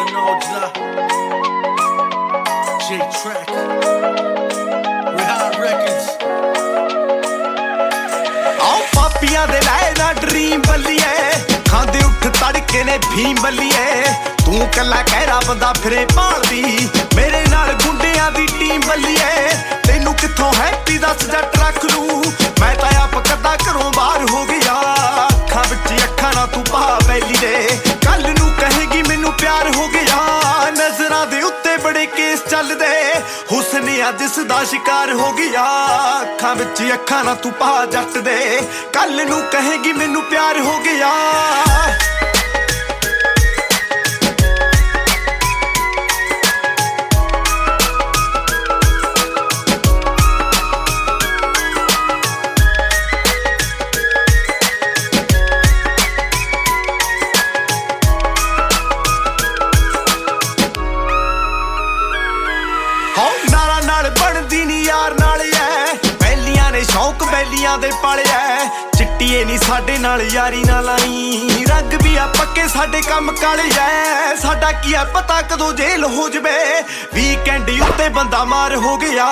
J Track. Rehan Records. ਆਓ ਪਾਪੀਆਂ ਦੇ ਲੈ ਨਾ ਡ੍ਰੀਮ ਬੱਲੀਏ। ਖਾਂਦੇ ਉੱਠ ਤੜਕੇ ਨੇ ਫੀਮ ਬੱਲੀਏ। ਤੂੰ ਕੱਲਾ ਕਹਿਰਾ ਬੰਦਾ ਫਿਰੇ ਭਾਲਦੀ। ਮੇਰੇ ਨਾਲ ਗੁੰਡਿਆਂ ਦੀ ਟੀਮ ਬੱਲੀਏ। ਤੈਨੂੰ ਕਿੱਥੋਂ ਹੈਪੀ ਦੱਸ ਜੱਟ ਰੱਖ ਲੂ ਮੈਂ ਤਾਂ ਆਪ ਕੱਦਾ ਕੇਸ ਚੱਲਦੇ ਹੁਸਨ ਅੱਜ ਇਸ ਦਾ ਸ਼ਿਕਾਰ ਹੋ ਗਿਆ। ਅੱਖਾਂ ਵਿੱਚ ਅੱਖਾਂ ਨਾ ਤੂੰ ਪਾ ਜੱਟ ਦੇ। ਕੱਲ ਨੂੰ ਕਹੇਗੀ ਮੈਨੂੰ ਪਿਆਰ ਹੋ ਗਿਆ। ਹੋ ਨਾਰਾ ਨਾਲ ਬਣਦੀ ਨਹੀਂ ਯਾਰ ਨਾਲ ਐ। ਪਹਿਲੀਆਂ ਨੇ ਸ਼ੌਂਕ ਬੈਲੀਆਂ ਦੇ ਪਾਲਿਆ। ਚਿੱਟੀਏ ਨਹੀਂ ਸਾਡੇ ਨਾਲ, ਯਾਰੀ ਨਾ ਲਾਈ ਰੰਗ ਵੀ ਆ ਪੱਕੇ, ਸਾਡੇ ਕੰਮ ਕਾਲੇ ਐ। ਸਾਡਾ ਕੀ ਐ ਪਤਾ ਕਦੋਂ ਜੇਲ ਹੋ ਜਵੇ। ਵੀਕਐਂਡ ਉੱਤੇ ਬੰਦਾ ਮਾਰ ਹੋ ਗਿਆ।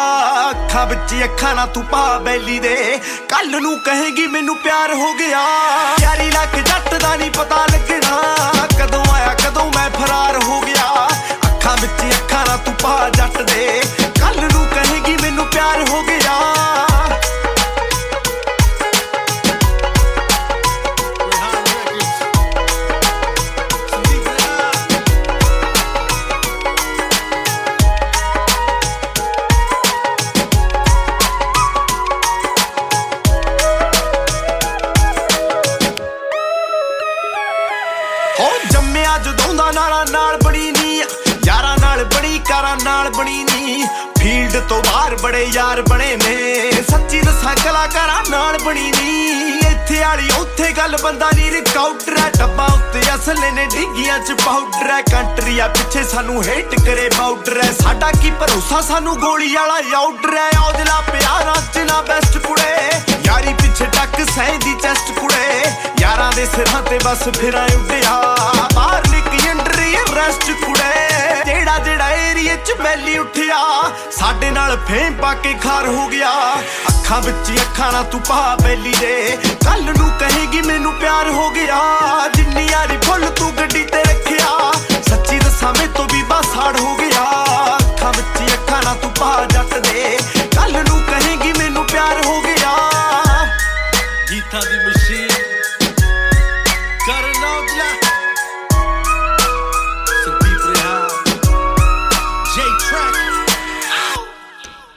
ਅੱਖਾਂ ਵਿੱਚ ਅੱਖਾਂ ਨਾ ਤੂੰ ਪਾ ਬੈਲੀ ਦੇ। ਕੱਲ ਨੂੰ ਕਹੇਗੀ ਮੈਨੂੰ ਪਿਆਰ ਹੋ ਗਿਆ। ਯਾਰੀ ਲੱਖ ਵਿੱਚ ਤੂੰ ਪਾ ਜੱਟ ਦੇ। ਕੱਲ ਨੂੰ ਕਹੇਗੀ ਮੈਨੂੰ ਪਿਆਰ ਹੋ ਗਿਆ। Rehan ਹੋ ਜੰਮਿਆ ਜਦੋਂ ਦਾ ਨਾਲਾ ਨਾਲ ਨਾਲ ਬਣੀ ਨੀ। ਫੀਲਡ ਤੋਂ ਬਾਹਰ ਬੜੇ ਯਾਰ ਬਣੇ ਨੇ। ਸੱਚੀ ਦੱਸਾਂ ਕਲਾਕਾਰਾਂ ਨਾਲ ਬਣੀ ਨੀ। ਇੱਥੇ ਵਾਲੀ ਉੱਥੇ ਗੱਲ ਬੰਦਾ ਨਹੀਂ ਰਿਕਾਊਟਰ ਹੈ ਡੱਬਾ ਉੱਤੇ ਅਸਲੇ ਨੇ ਡਿੱਗੀਆਂ ਚ ਪਾਊਡਰ ਹੈ ਕੰਟਰੀ ਆ ਪਿੱਛੇ ਸਾਨੂੰ ਹੇਟ ਕਰੇ ਬਾਊਡਰ ਹੈ ਸਾਡਾ ਕੀ ਭਰੋਸਾ? ਸਾਨੂੰ ਗੋਲੀ ਵਾਲਾ ਯਾਊਡਰ ਹੈ ਔਜਲਾ ਪਿਆਰਾਂ ਚ ਨਾ ਬੈਸਟ ਕੁੜੇ। ਯਾਰੀ ਪਿੱਛੇ ਟੱਕ ਸਹਿੰਦੀ ਚੈਸਟ ਕੁੜੇ। ਯਾਰਾਂ ਦੇ ਸਿਰਾਂ ਤੇ ਬਸ ਫਿਰਾਂ ਉੱਡਿਆ। ਬਾਹਰ ਨਿਕ ਅੰਡਰੀ ਰੈਸਟ ਕੁੜੇ। ਮੈਲੀ ਉੱਠਿਆ, ਸਾਡੇ ਨਾਲ ਫੇਮ ਪਾ ਕੇ ਖਾਰ ਹੋ ਗਿਆ। ਅੱਖਾਂ ਵਿੱਚ ਅੱਖਾਂ ਨਾਲ ਤੂੰ ਪਾ ਬੈਲੀ ਦੇ। ਕੱਲ ਨੂੰ ਕਹੇਗੀ ਮੈਨੂੰ ਪਿਆਰ ਹੋ ਗਿਆ। ਜਿੰਨੀ ਯਾਰੀ ਫੁੱਲ ਤੂੰ ਗੱਡੀ ਤੇ ਰੱਖਿਆ। ਸੱਚੀ ਦੱਸਾਂ ਮੈਂ ਤੋਂ ਵੀ ਬਾਸਾੜ ਹੋ ਗਿਆ। ਅੱਖਾਂ ਵਿੱਚ ਅੱਖਾਂ ਨਾਲ ਤੂੰ ਪਾ ਜੱਟ ਦੇ। ਕੱਲ ਨੂੰ ਕਹੇਗੀ ਮੈਨੂੰ ਪਿਆਰ ਹੋ ਗਿਆ। ਜੀਤਾ ਦੀ ਮਸ਼ੀਨ ਕਰਨਾ ਬਲਾ